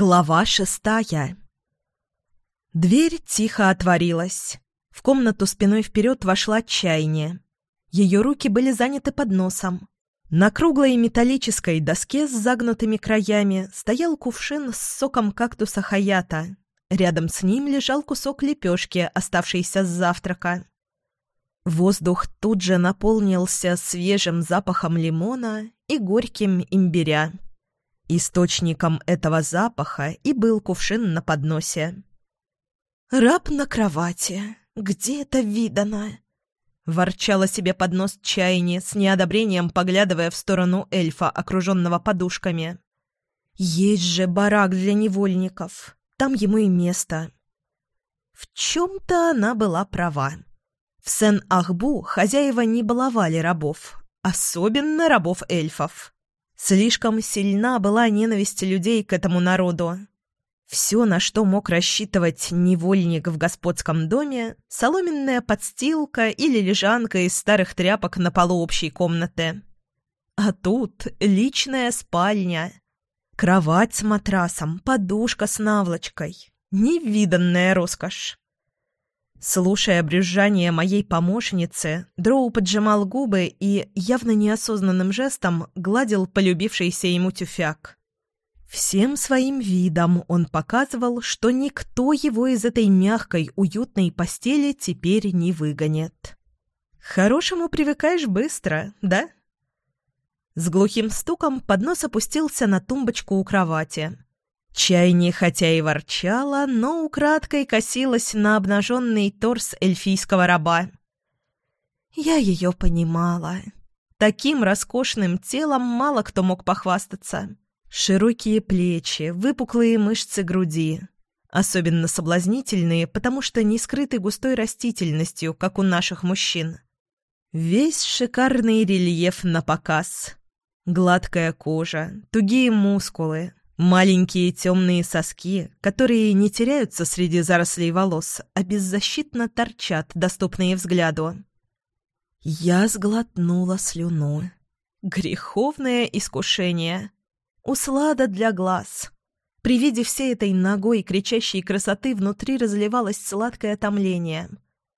Глава шестая Дверь тихо отворилась. В комнату спиной вперед вошла чайня. Ее руки были заняты подносом. На круглой металлической доске с загнутыми краями стоял кувшин с соком кактуса хаята. Рядом с ним лежал кусок лепешки, оставшийся с завтрака. Воздух тут же наполнился свежим запахом лимона и горьким имбиря. Источником этого запаха и был кувшин на подносе. «Раб на кровати. Где это видано?» Ворчала себе под нос чайни, с неодобрением поглядывая в сторону эльфа, окруженного подушками. «Есть же барак для невольников. Там ему и место». В чем-то она была права. В Сен-Ахбу хозяева не баловали рабов, особенно рабов-эльфов. Слишком сильна была ненависть людей к этому народу. Все, на что мог рассчитывать невольник в господском доме, соломенная подстилка или лежанка из старых тряпок на полу общей комнаты. А тут личная спальня. Кровать с матрасом, подушка с наволочкой. Невиданная роскошь. Слушая брюзжание моей помощницы, Дроу поджимал губы и, явно неосознанным жестом, гладил полюбившийся ему тюфяк. Всем своим видом он показывал, что никто его из этой мягкой, уютной постели теперь не выгонит. хорошему привыкаешь быстро, да?» С глухим стуком поднос опустился на тумбочку у кровати. Чайни хотя и ворчала, но украдкой косилась на обнаженный торс эльфийского раба. Я ее понимала. Таким роскошным телом мало кто мог похвастаться. Широкие плечи, выпуклые мышцы груди. Особенно соблазнительные, потому что не скрыты густой растительностью, как у наших мужчин. Весь шикарный рельеф на показ. Гладкая кожа, тугие мускулы, Маленькие темные соски, которые не теряются среди зарослей волос, а беззащитно торчат, доступные взгляду. Я сглотнула слюну. Греховное искушение. Услада для глаз. При виде всей этой ногой кричащей красоты внутри разливалось сладкое томление.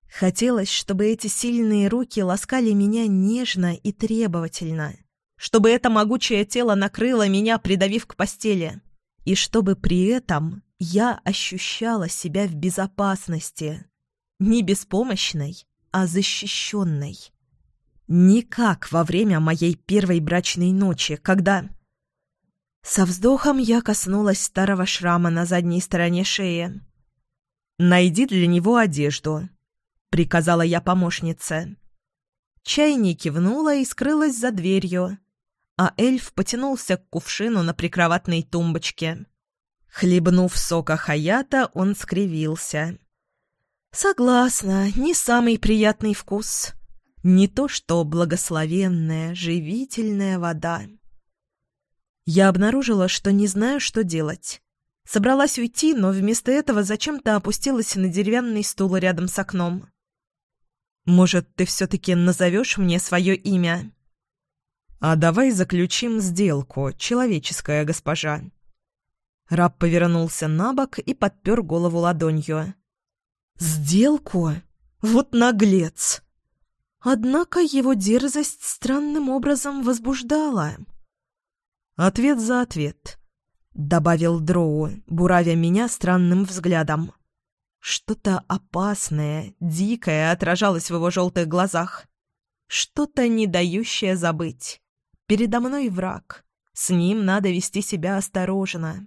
Хотелось, чтобы эти сильные руки ласкали меня нежно и требовательно — чтобы это могучее тело накрыло меня, придавив к постели, и чтобы при этом я ощущала себя в безопасности, не беспомощной, а защищенной. Не как во время моей первой брачной ночи, когда... Со вздохом я коснулась старого шрама на задней стороне шеи. «Найди для него одежду», — приказала я помощнице. Чайни кивнула и скрылась за дверью, а эльф потянулся к кувшину на прикроватной тумбочке. Хлебнув сока хаята, он скривился. «Согласна, не самый приятный вкус. Не то что благословенная, живительная вода». Я обнаружила, что не знаю, что делать. Собралась уйти, но вместо этого зачем-то опустилась на деревянный стул рядом с окном. «Может, ты все-таки назовешь мне свое имя?» «А давай заключим сделку, человеческая госпожа». Раб повернулся на бок и подпер голову ладонью. «Сделку? Вот наглец!» Однако его дерзость странным образом возбуждала. «Ответ за ответ», — добавил Дроу, буравя меня странным взглядом. Что-то опасное, дикое отражалось в его желтых глазах. Что-то не дающее забыть. Передо мной враг. С ним надо вести себя осторожно.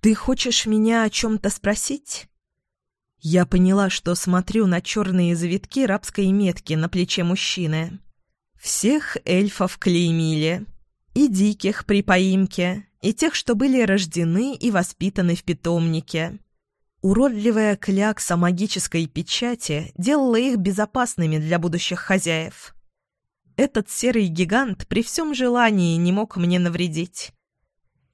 «Ты хочешь меня о чем-то спросить?» Я поняла, что смотрю на черные завитки рабской метки на плече мужчины. Всех эльфов клеймили. И диких при поимке, и тех, что были рождены и воспитаны в питомнике. Уродливая клякса магической печати делала их безопасными для будущих хозяев. Этот серый гигант при всем желании не мог мне навредить.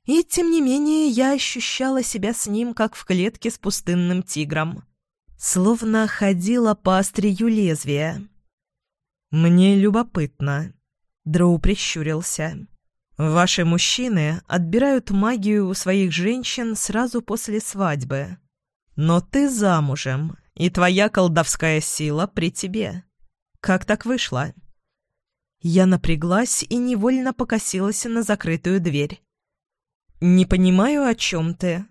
И, тем не менее, я ощущала себя с ним, как в клетке с пустынным тигром. Словно ходила по острию лезвия. «Мне любопытно», — Дроу прищурился. Ваши мужчины отбирают магию у своих женщин сразу после свадьбы. Но ты замужем, и твоя колдовская сила при тебе. Как так вышло?» Я напряглась и невольно покосилась на закрытую дверь. «Не понимаю, о чем ты.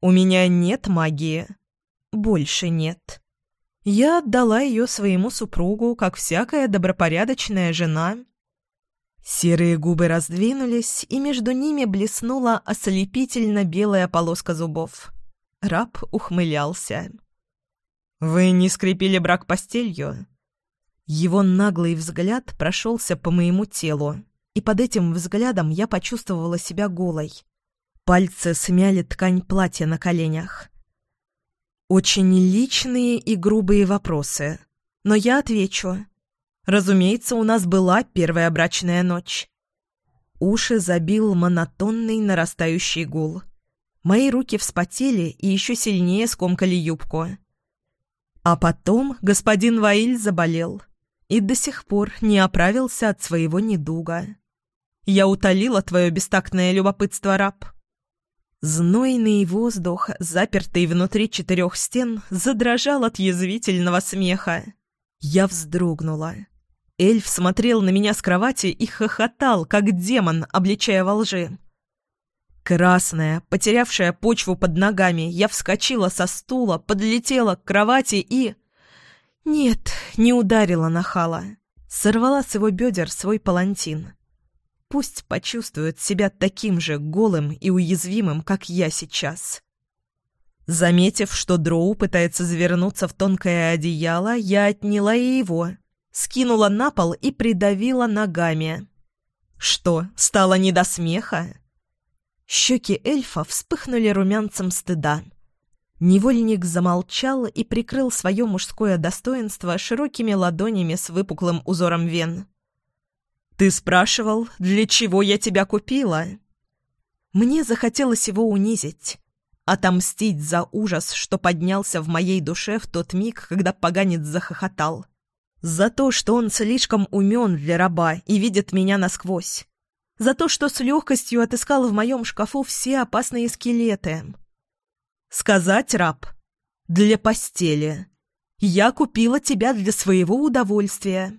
У меня нет магии. Больше нет. Я отдала ее своему супругу, как всякая добропорядочная жена, Серые губы раздвинулись, и между ними блеснула ослепительно белая полоска зубов. Раб ухмылялся. «Вы не скрепили брак постелью?» Его наглый взгляд прошелся по моему телу, и под этим взглядом я почувствовала себя голой. Пальцы смяли ткань платья на коленях. Очень личные и грубые вопросы, но я отвечу. Разумеется, у нас была первая брачная ночь. Уши забил монотонный нарастающий гул. Мои руки вспотели и еще сильнее скомкали юбку. А потом господин Ваиль заболел и до сих пор не оправился от своего недуга. Я утолила твое бестактное любопытство, раб. Знойный воздух, запертый внутри четырех стен, задрожал от язвительного смеха. Я вздрогнула. Эльф смотрел на меня с кровати и хохотал, как демон, обличая во лжи. Красная, потерявшая почву под ногами, я вскочила со стула, подлетела к кровати и... Нет, не ударила нахала. Сорвала с его бедер свой палантин. Пусть почувствует себя таким же голым и уязвимым, как я сейчас. Заметив, что Дроу пытается завернуться в тонкое одеяло, я отняла и его, скинула на пол и придавила ногами. Что, стало не до смеха? Щеки эльфа вспыхнули румянцем стыда. Невольник замолчал и прикрыл свое мужское достоинство широкими ладонями с выпуклым узором вен. «Ты спрашивал, для чего я тебя купила?» Мне захотелось его унизить, отомстить за ужас, что поднялся в моей душе в тот миг, когда поганец захохотал. За то, что он слишком умен для раба и видит меня насквозь. За то, что с легкостью отыскал в моем шкафу все опасные скелеты. Сказать, раб, для постели. Я купила тебя для своего удовольствия.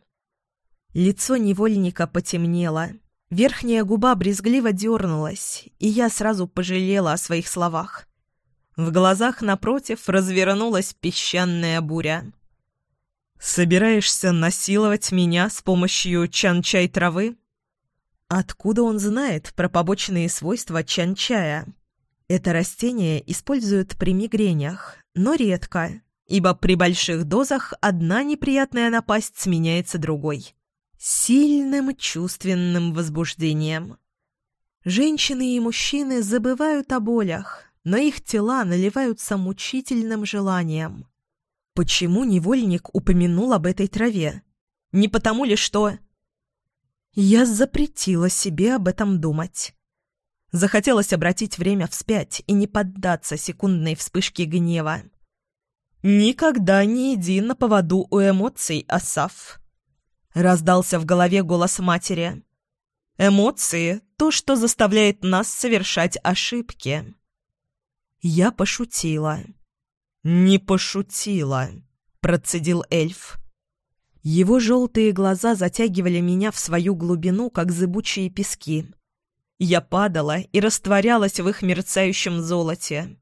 Лицо невольника потемнело. Верхняя губа брезгливо дернулась, и я сразу пожалела о своих словах. В глазах напротив развернулась песчаная буря. «Собираешься насиловать меня с помощью чан-чай травы?» Откуда он знает про побочные свойства чан-чая? Это растение используют при мигрениях, но редко, ибо при больших дозах одна неприятная напасть сменяется другой. Сильным чувственным возбуждением. Женщины и мужчины забывают о болях, но их тела наливаются мучительным желанием. Почему невольник упомянул об этой траве? Не потому ли, что... Я запретила себе об этом думать. Захотелось обратить время вспять и не поддаться секундной вспышке гнева. «Никогда не иди на поводу у эмоций, Асаф!» Раздался в голове голос матери. «Эмоции — то, что заставляет нас совершать ошибки». Я пошутила. «Не пошутила», — процедил эльф. Его желтые глаза затягивали меня в свою глубину, как зыбучие пески. Я падала и растворялась в их мерцающем золоте.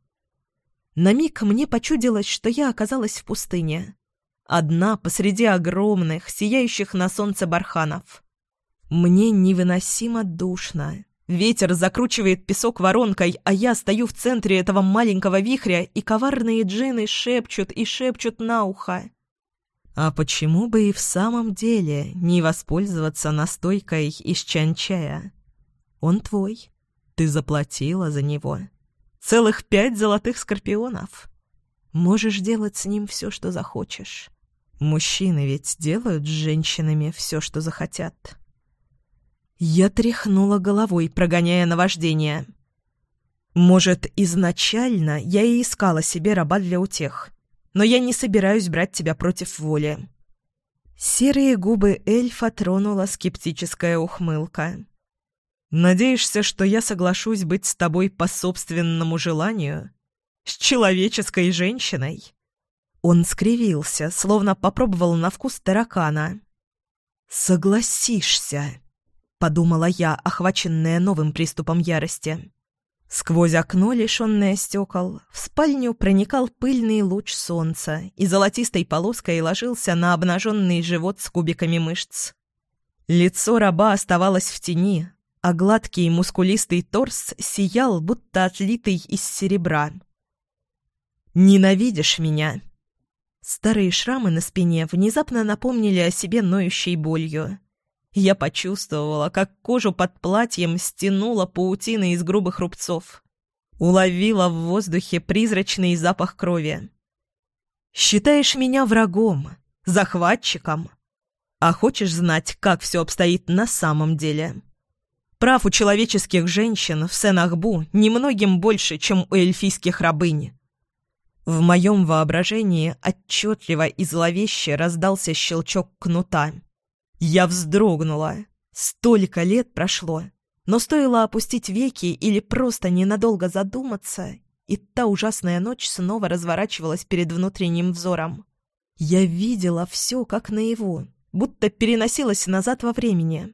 На миг мне почудилось, что я оказалась в пустыне. Одна посреди огромных, сияющих на солнце барханов. Мне невыносимо душно. Ветер закручивает песок воронкой, а я стою в центре этого маленького вихря, и коварные джины шепчут и шепчут на ухо. А почему бы и в самом деле не воспользоваться настойкой из чан-чая? Он твой. Ты заплатила за него. Целых пять золотых скорпионов. Можешь делать с ним все, что захочешь. Мужчины ведь делают с женщинами все, что захотят. Я тряхнула головой, прогоняя наваждение. Может, изначально я и искала себе раба для утех, но я не собираюсь брать тебя против воли. Серые губы эльфа тронула скептическая ухмылка. Надеешься, что я соглашусь быть с тобой по собственному желанию? С человеческой женщиной?» Он скривился, словно попробовал на вкус таракана. «Согласишься», — подумала я, охваченная новым приступом ярости. Сквозь окно, лишенное стекол, в спальню проникал пыльный луч солнца и золотистой полоской ложился на обнаженный живот с кубиками мышц. Лицо раба оставалось в тени, а гладкий мускулистый торс сиял, будто отлитый из серебра. «Ненавидишь меня?» Старые шрамы на спине внезапно напомнили о себе ноющей болью. Я почувствовала, как кожу под платьем стянула паутина из грубых рубцов. Уловила в воздухе призрачный запах крови. «Считаешь меня врагом, захватчиком? А хочешь знать, как все обстоит на самом деле?» Прав у человеческих женщин в Сен-Ахбу немногим больше, чем у эльфийских рабынь. В моем воображении отчетливо и зловеще раздался щелчок кнута — я вздрогнула. Столько лет прошло. Но стоило опустить веки или просто ненадолго задуматься, и та ужасная ночь снова разворачивалась перед внутренним взором. Я видела все как наяву, будто переносилась назад во времени.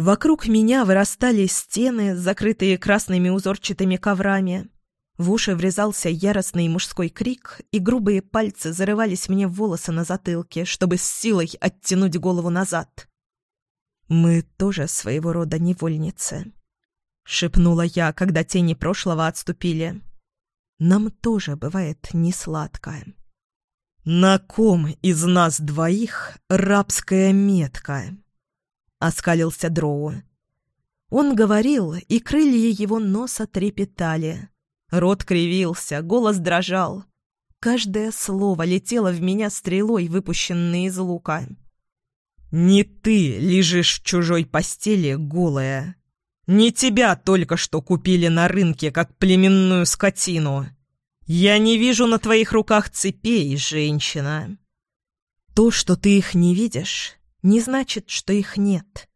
Вокруг меня вырастали стены, закрытые красными узорчатыми коврами. В уши врезался яростный мужской крик, и грубые пальцы зарывались мне в волосы на затылке, чтобы с силой оттянуть голову назад. «Мы тоже своего рода невольницы», — шепнула я, когда тени прошлого отступили. «Нам тоже бывает несладко». «На ком из нас двоих рабская метка?» — оскалился Дроу. Он говорил, и крылья его носа трепетали. Рот кривился, голос дрожал. Каждое слово летело в меня стрелой, выпущенной из лука. «Не ты лежишь в чужой постели, голая. Не тебя только что купили на рынке, как племенную скотину. Я не вижу на твоих руках цепей, женщина». «То, что ты их не видишь, не значит, что их нет».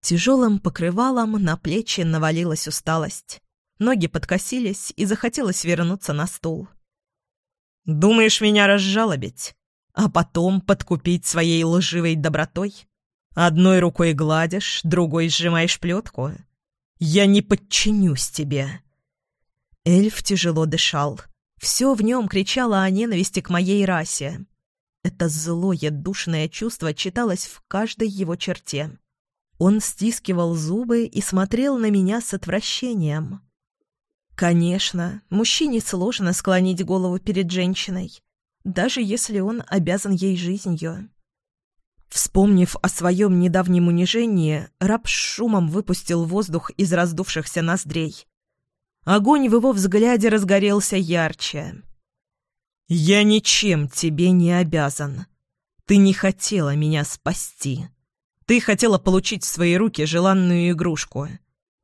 Тяжелым покрывалом на плечи навалилась усталость. Ноги подкосились, и захотелось вернуться на стул. «Думаешь меня разжалобить, а потом подкупить своей лживой добротой? Одной рукой гладишь, другой сжимаешь плетку? Я не подчинюсь тебе!» Эльф тяжело дышал. Все в нем кричало о ненависти к моей расе. Это злое, душное чувство читалось в каждой его черте. Он стискивал зубы и смотрел на меня с отвращением. Конечно, мужчине сложно склонить голову перед женщиной, даже если он обязан ей жизнью. Вспомнив о своем недавнем унижении, раб с шумом выпустил воздух из раздувшихся ноздрей. Огонь в его взгляде разгорелся ярче. «Я ничем тебе не обязан. Ты не хотела меня спасти. Ты хотела получить в свои руки желанную игрушку.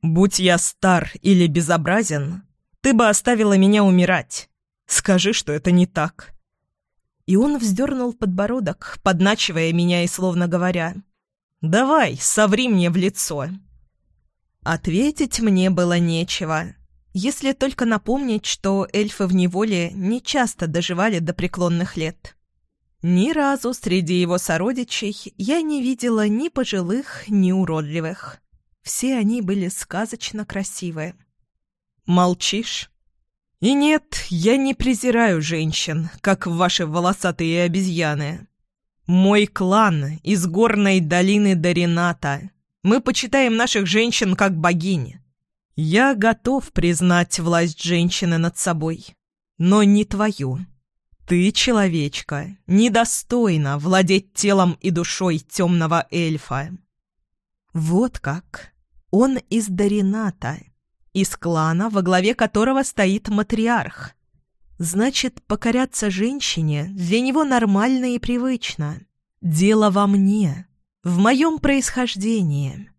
Будь я стар или безобразен, ты бы оставила меня умирать. Скажи, что это не так». И он вздернул подбородок, подначивая меня и словно говоря, «Давай, соври мне в лицо». Ответить мне было нечего, если только напомнить, что эльфы в неволе не часто доживали до преклонных лет. Ни разу среди его сородичей я не видела ни пожилых, ни уродливых. Все они были сказочно красивы. «Молчишь?» «И нет, я не презираю женщин, как ваши волосатые обезьяны. Мой клан из горной долины Дорината. Мы почитаем наших женщин как богинь. Я готов признать власть женщины над собой, но не твою. Ты, человечка, недостойна владеть телом и душой темного эльфа». «Вот как!» Он из Дорината, из клана, во главе которого стоит матриарх. Значит, покоряться женщине для него нормально и привычно. Дело во мне, в моем происхождении.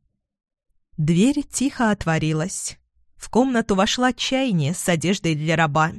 Дверь тихо отворилась. В комнату вошла чайня с одеждой для раба.